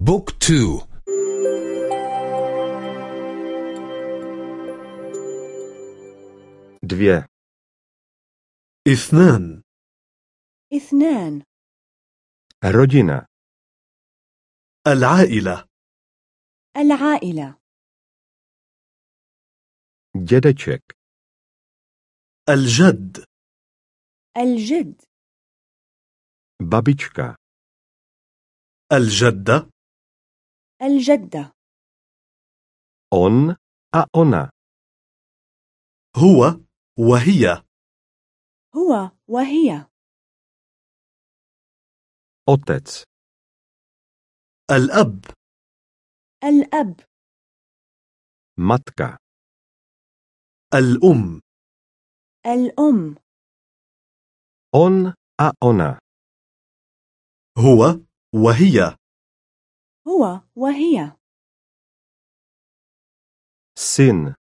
بوك تو. dvě, إثنان. إثنان. rodina, العائلة. العائلة. dědeček, الجد. الجد. babička, الجدة. الجدة. on a ona, هو وهي. هو وهي. otec, الأب. الأب. matka, الأم. الأم. on a ona, هو وهي. هو وهي. syn,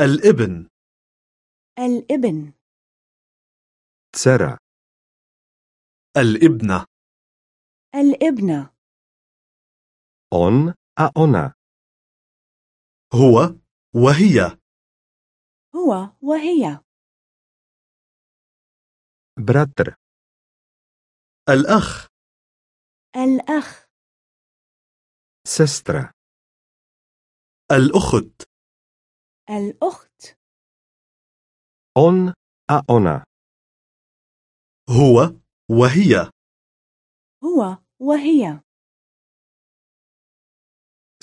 الابن. الابن. dcera, الابنة. الابنة on a ona, هو وهي. هو وهي. bratr, الأخ. الأخ. Sestra, الأخت. الأخت. on a ona, هو وهي. هو وهي.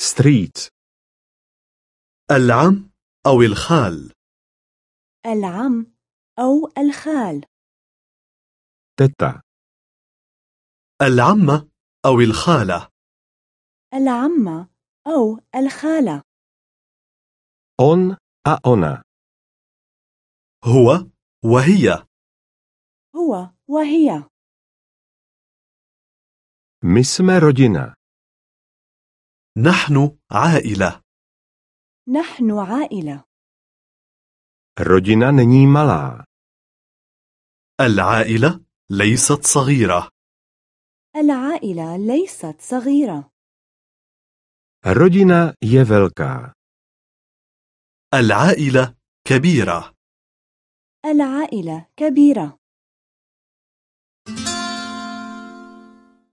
strýc, العم أو الخال. العم أو الخال. teta, العمة أو الخالة. العمة أو الخالة. on a ona, هو وهي. هو وهي. my jsme rodina, نحن عائلة. نحن عائلة. rodina není malá, العائلة ليست صغيرة. العائلة ليست صغيرة. Rodina je velká, العائلة كبيرة. العائلة كبيرة.